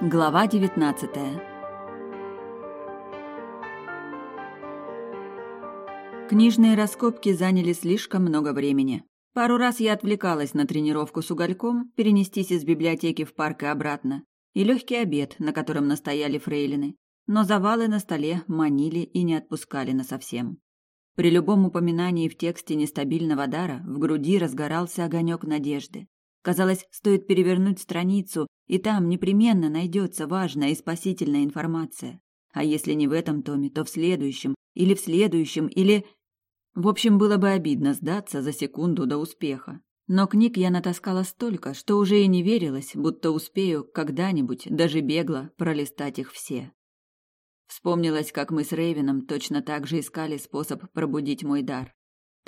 Глава 19 Книжные раскопки заняли слишком много времени. Пару раз я отвлекалась на тренировку с угольком, перенестись из библиотеки в парк и обратно, и легкий обед, на котором настояли фрейлины. Но завалы на столе манили и не отпускали насовсем. При любом упоминании в тексте нестабильного дара в груди разгорался огонек надежды. Казалось, стоит перевернуть страницу, и там непременно найдется важная и спасительная информация. А если не в этом томе, то в следующем, или в следующем, или... В общем, было бы обидно сдаться за секунду до успеха. Но книг я натаскала столько, что уже и не верилось, будто успею когда-нибудь, даже бегло, пролистать их все. Вспомнилось, как мы с Рейвином точно так же искали способ пробудить мой дар.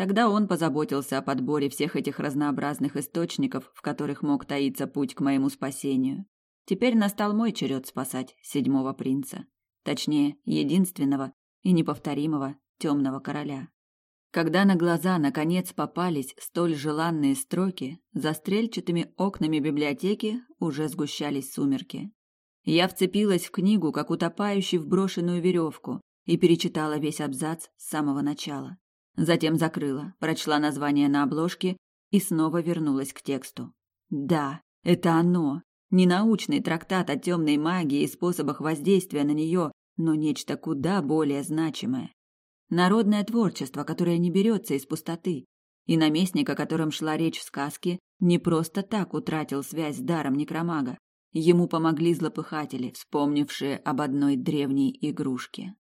Тогда он позаботился о подборе всех этих разнообразных источников, в которых мог таиться путь к моему спасению. Теперь настал мой черед спасать седьмого принца. Точнее, единственного и неповторимого темного короля. Когда на глаза наконец попались столь желанные строки, за стрельчатыми окнами библиотеки уже сгущались сумерки. Я вцепилась в книгу, как утопающий в брошенную веревку, и перечитала весь абзац с самого начала. Затем закрыла, прочла название на обложке и снова вернулась к тексту. Да, это оно. Не научный трактат о темной магии и способах воздействия на нее, но нечто куда более значимое. Народное творчество, которое не берется из пустоты. И наместник, о котором шла речь в сказке, не просто так утратил связь с даром некромага. Ему помогли злопыхатели, вспомнившие об одной древней игрушке.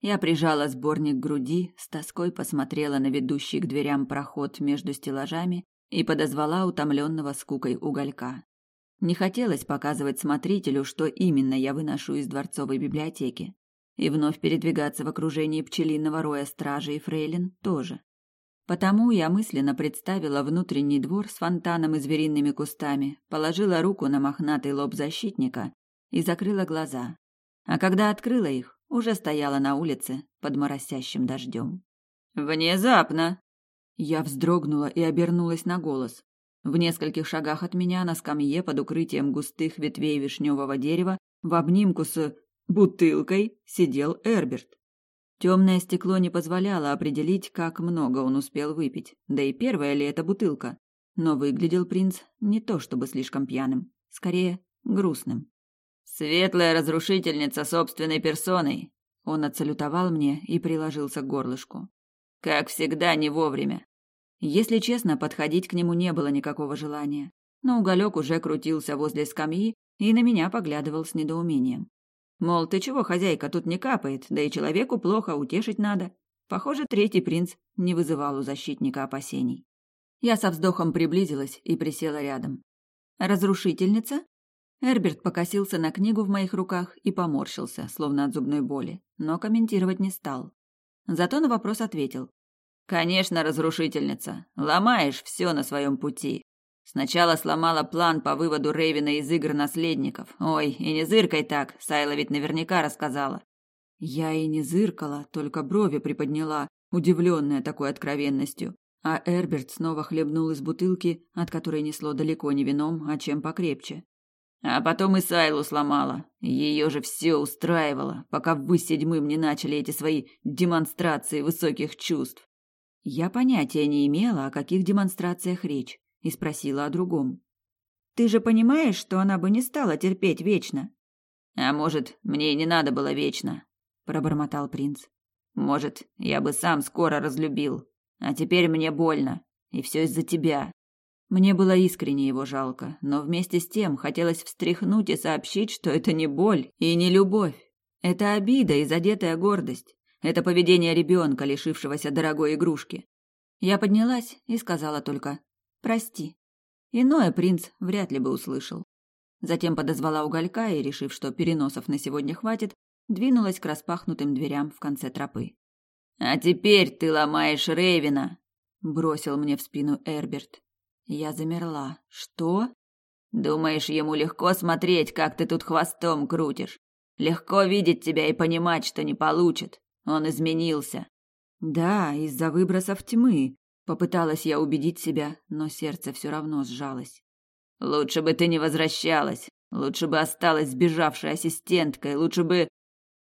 Я прижала сборник к груди, с тоской посмотрела на ведущий к дверям проход между стеллажами и подозвала утомленного скукой уголька. Не хотелось показывать смотрителю, что именно я выношу из дворцовой библиотеки. И вновь передвигаться в окружении пчелиного роя стражи и фрейлин тоже. Потому я мысленно представила внутренний двор с фонтаном и звериными кустами, положила руку на мохнатый лоб защитника и закрыла глаза. А когда открыла их, уже стояла на улице под моросящим дождем. «Внезапно!» Я вздрогнула и обернулась на голос. В нескольких шагах от меня на скамье под укрытием густых ветвей вишневого дерева в обнимку с бутылкой сидел Эрберт. Темное стекло не позволяло определить, как много он успел выпить, да и первая ли это бутылка. Но выглядел принц не то чтобы слишком пьяным, скорее грустным. Светлая разрушительница собственной персоной. Он отсалютовал мне и приложился к горлышку. Как всегда, не вовремя. Если честно, подходить к нему не было никакого желания. Но уголек уже крутился возле скамьи и на меня поглядывал с недоумением. Мол, ты чего, хозяйка, тут не капает, да и человеку плохо, утешить надо. Похоже, третий принц не вызывал у защитника опасений. Я со вздохом приблизилась и присела рядом. «Разрушительница?» Эрберт покосился на книгу в моих руках и поморщился, словно от зубной боли, но комментировать не стал. Зато на вопрос ответил. «Конечно, разрушительница. Ломаешь все на своем пути. Сначала сломала план по выводу Рейвена из игр наследников. Ой, и не зыркай так, Сайла ведь наверняка рассказала». Я и не зыркала, только брови приподняла, удивленная такой откровенностью. А Эрберт снова хлебнул из бутылки, от которой несло далеко не вином, а чем покрепче. А потом и Сайлу сломала. Ее же все устраивало, пока вы седьмым не начали эти свои демонстрации высоких чувств. Я понятия не имела, о каких демонстрациях речь, и спросила о другом. Ты же понимаешь, что она бы не стала терпеть вечно? А может, мне и не надо было вечно, пробормотал принц. Может, я бы сам скоро разлюбил. А теперь мне больно, и все из-за тебя. Мне было искренне его жалко, но вместе с тем хотелось встряхнуть и сообщить, что это не боль и не любовь. Это обида и задетая гордость. Это поведение ребенка, лишившегося дорогой игрушки. Я поднялась и сказала только «Прости». Иное принц вряд ли бы услышал. Затем подозвала уголька и, решив, что переносов на сегодня хватит, двинулась к распахнутым дверям в конце тропы. «А теперь ты ломаешь Рейвина!» – бросил мне в спину Эрберт. Я замерла. Что? Думаешь, ему легко смотреть, как ты тут хвостом крутишь? Легко видеть тебя и понимать, что не получит. Он изменился. Да, из-за выбросов тьмы. Попыталась я убедить себя, но сердце все равно сжалось. Лучше бы ты не возвращалась. Лучше бы осталась сбежавшей ассистенткой, лучше бы...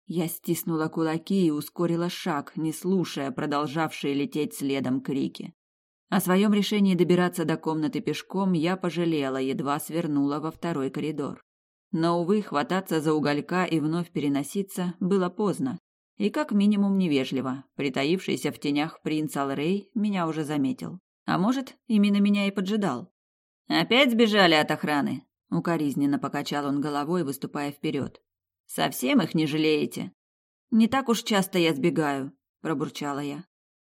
Я стиснула кулаки и ускорила шаг, не слушая продолжавшие лететь следом крики. О своем решении добираться до комнаты пешком я пожалела, едва свернула во второй коридор. Но, увы, хвататься за уголька и вновь переноситься было поздно. И как минимум невежливо. Притаившийся в тенях принц Алрей меня уже заметил. А может, именно меня и поджидал. «Опять сбежали от охраны?» Укоризненно покачал он головой, выступая вперед. «Совсем их не жалеете?» «Не так уж часто я сбегаю», – пробурчала я.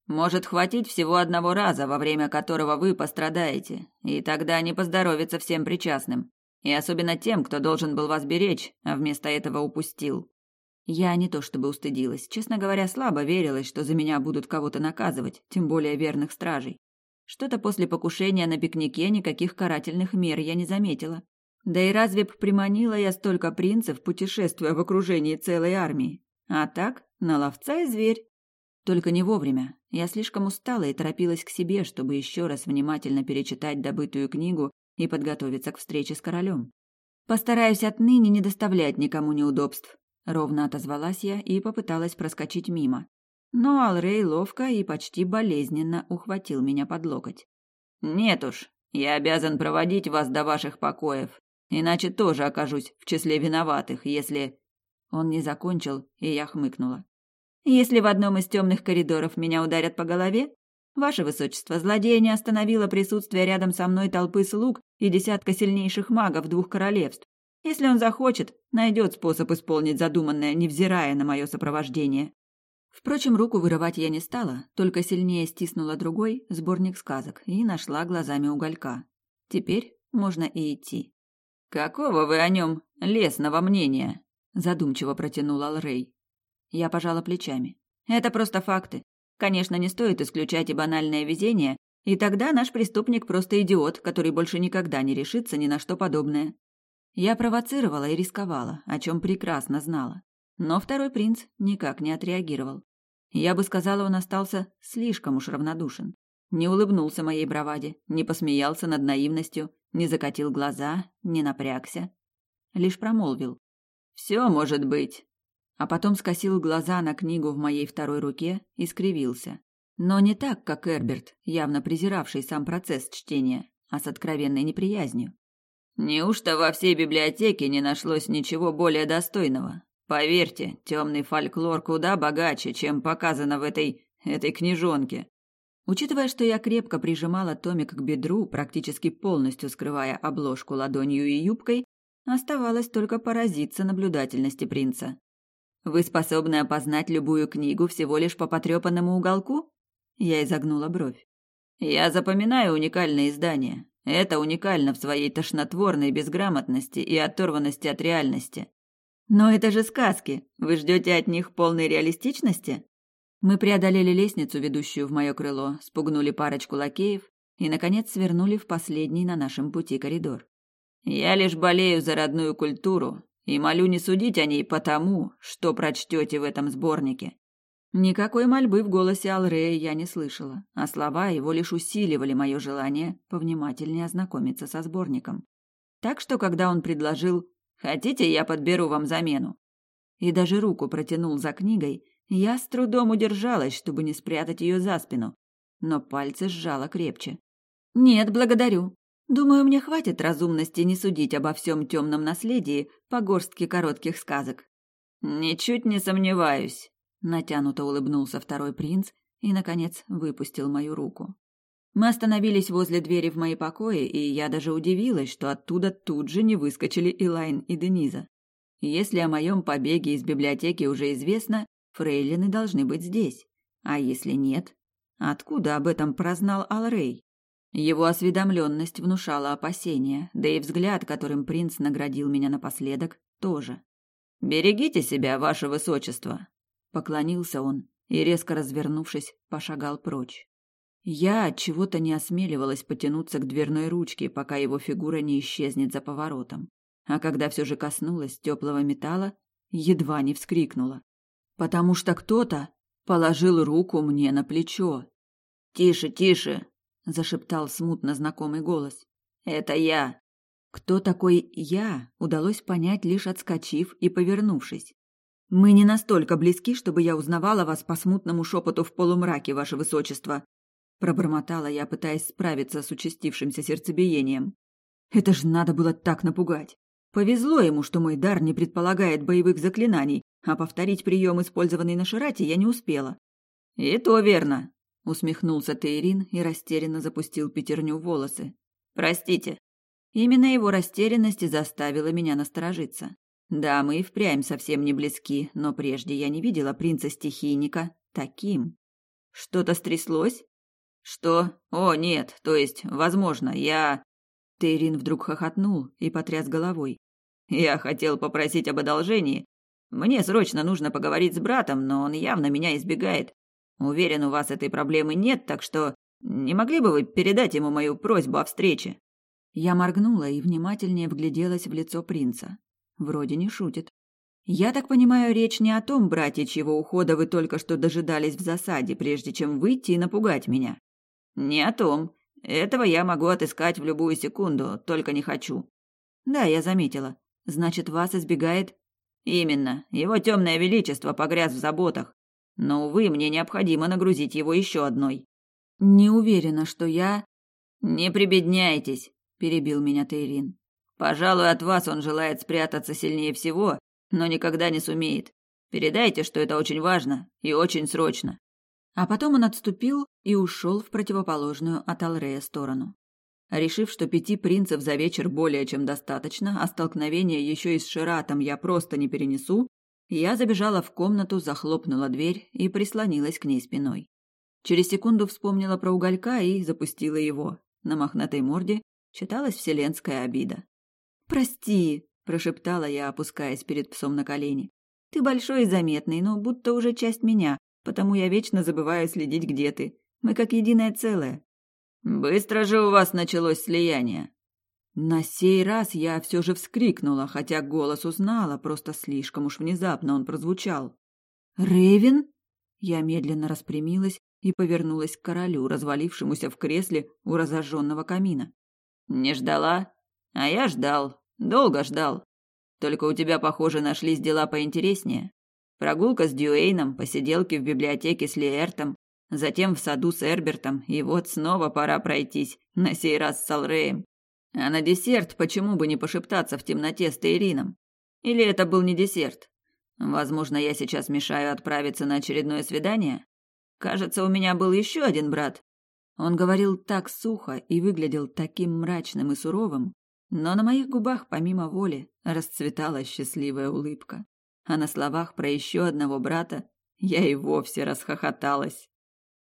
«Может хватить всего одного раза, во время которого вы пострадаете, и тогда не поздоровится всем причастным, и особенно тем, кто должен был вас беречь, а вместо этого упустил». Я не то чтобы устыдилась, честно говоря, слабо верилась, что за меня будут кого-то наказывать, тем более верных стражей. Что-то после покушения на пикнике никаких карательных мер я не заметила. Да и разве б приманила я столько принцев, путешествуя в окружении целой армии? А так, на ловца и зверь. Только не вовремя. Я слишком устала и торопилась к себе, чтобы еще раз внимательно перечитать добытую книгу и подготовиться к встрече с королем. Постараюсь отныне не доставлять никому неудобств, ровно отозвалась я и попыталась проскочить мимо. Но Алрей ловко и почти болезненно ухватил меня под локоть. Нет уж, я обязан проводить вас до ваших покоев, иначе тоже окажусь в числе виноватых, если Он не закончил, и я хмыкнула. Если в одном из темных коридоров меня ударят по голове, ваше высочество, злодея не остановило присутствие рядом со мной толпы слуг и десятка сильнейших магов двух королевств. Если он захочет, найдет способ исполнить задуманное, невзирая на мое сопровождение. Впрочем, руку вырывать я не стала, только сильнее стиснула другой сборник сказок и нашла глазами уголька. Теперь можно и идти. «Какого вы о нем лесного мнения?» задумчиво протянул Алрей. Я пожала плечами. Это просто факты. Конечно, не стоит исключать и банальное везение, и тогда наш преступник просто идиот, который больше никогда не решится ни на что подобное. Я провоцировала и рисковала, о чем прекрасно знала. Но второй принц никак не отреагировал. Я бы сказала, он остался слишком уж равнодушен. Не улыбнулся моей браваде, не посмеялся над наивностью, не закатил глаза, не напрягся. Лишь промолвил. «Все может быть а потом скосил глаза на книгу в моей второй руке и скривился. Но не так, как Эрберт, явно презиравший сам процесс чтения, а с откровенной неприязнью. Неужто во всей библиотеке не нашлось ничего более достойного? Поверьте, темный фольклор куда богаче, чем показано в этой этой книжонке. Учитывая, что я крепко прижимала томик к бедру, практически полностью скрывая обложку ладонью и юбкой, оставалось только поразиться наблюдательности принца. Вы способны опознать любую книгу всего лишь по потрепанному уголку? Я изогнула бровь. Я запоминаю уникальные издания. Это уникально в своей тошнотворной безграмотности и оторванности от реальности. Но это же сказки. Вы ждете от них полной реалистичности? Мы преодолели лестницу, ведущую в мое крыло, спугнули парочку лакеев и, наконец, свернули в последний на нашем пути коридор. Я лишь болею за родную культуру и молю не судить о ней потому, что прочтете в этом сборнике. Никакой мольбы в голосе Алрея я не слышала, а слова его лишь усиливали мое желание повнимательнее ознакомиться со сборником. Так что, когда он предложил «Хотите, я подберу вам замену?» и даже руку протянул за книгой, я с трудом удержалась, чтобы не спрятать ее за спину, но пальцы сжала крепче. «Нет, благодарю. Думаю, мне хватит разумности не судить обо всем темном наследии по горстке коротких сказок. Ничуть не сомневаюсь, натянуто улыбнулся второй принц и наконец выпустил мою руку. Мы остановились возле двери в мои покои, и я даже удивилась, что оттуда тут же не выскочили Илайн и Дениза. Если о моем побеге из библиотеки уже известно, фрейлины должны быть здесь. А если нет, откуда об этом прознал Алрей? Его осведомленность внушала опасения, да и взгляд, которым принц наградил меня напоследок, тоже. «Берегите себя, ваше высочество!» Поклонился он и, резко развернувшись, пошагал прочь. Я от чего-то не осмеливалась потянуться к дверной ручке, пока его фигура не исчезнет за поворотом. А когда все же коснулась теплого металла, едва не вскрикнула. Потому что кто-то положил руку мне на плечо. «Тише, тише!» Зашептал смутно знакомый голос. Это я. Кто такой «я» удалось понять, лишь отскочив и повернувшись. «Мы не настолько близки, чтобы я узнавала вас по смутному шепоту в полумраке, ваше высочество», пробормотала я, пытаясь справиться с участившимся сердцебиением. «Это же надо было так напугать. Повезло ему, что мой дар не предполагает боевых заклинаний, а повторить прием, использованный на Ширате, я не успела». «И то верно», — усмехнулся Тейрин и растерянно запустил пятерню в волосы. «Простите». Именно его растерянность и заставила меня насторожиться. Да, мы и впрямь совсем не близки, но прежде я не видела принца-стихийника таким. Что-то стряслось? Что? О, нет, то есть, возможно, я... Тейрин вдруг хохотнул и потряс головой. Я хотел попросить об одолжении. Мне срочно нужно поговорить с братом, но он явно меня избегает. Уверен, у вас этой проблемы нет, так что не могли бы вы передать ему мою просьбу о встрече? Я моргнула и внимательнее вгляделась в лицо принца. Вроде не шутит. Я так понимаю, речь не о том, братья, чьего ухода вы только что дожидались в засаде, прежде чем выйти и напугать меня. Не о том. Этого я могу отыскать в любую секунду, только не хочу. Да, я заметила. Значит, вас избегает... Именно. Его темное величество погряз в заботах. Но, увы, мне необходимо нагрузить его еще одной. Не уверена, что я... Не прибедняйтесь, перебил меня Тейрин. Пожалуй, от вас он желает спрятаться сильнее всего, но никогда не сумеет. Передайте, что это очень важно и очень срочно. А потом он отступил и ушел в противоположную от Алрея сторону. Решив, что пяти принцев за вечер более чем достаточно, а столкновение еще и с Ширатом я просто не перенесу, я забежала в комнату, захлопнула дверь и прислонилась к ней спиной. Через секунду вспомнила про уголька и запустила его. На мохнатой морде читалась вселенская обида. «Прости», – прошептала я, опускаясь перед псом на колени. «Ты большой и заметный, но будто уже часть меня, потому я вечно забываю следить, где ты. Мы как единое целое». «Быстро же у вас началось слияние». На сей раз я все же вскрикнула, хотя голос узнала, просто слишком уж внезапно он прозвучал. «Рэйвен?» Я медленно распрямилась и повернулась к королю, развалившемуся в кресле у разожженного камина. «Не ждала?» А я ждал, долго ждал. Только у тебя, похоже, нашлись дела поинтереснее. Прогулка с Дюэйном, посиделки в библиотеке с Лиэртом, затем в саду с Эрбертом, и вот снова пора пройтись, на сей раз с Алреем. А на десерт почему бы не пошептаться в темноте с Тейрином? Или это был не десерт? Возможно, я сейчас мешаю отправиться на очередное свидание? Кажется, у меня был еще один брат. Он говорил так сухо и выглядел таким мрачным и суровым, но на моих губах, помимо воли, расцветала счастливая улыбка. А на словах про еще одного брата я и вовсе расхохоталась.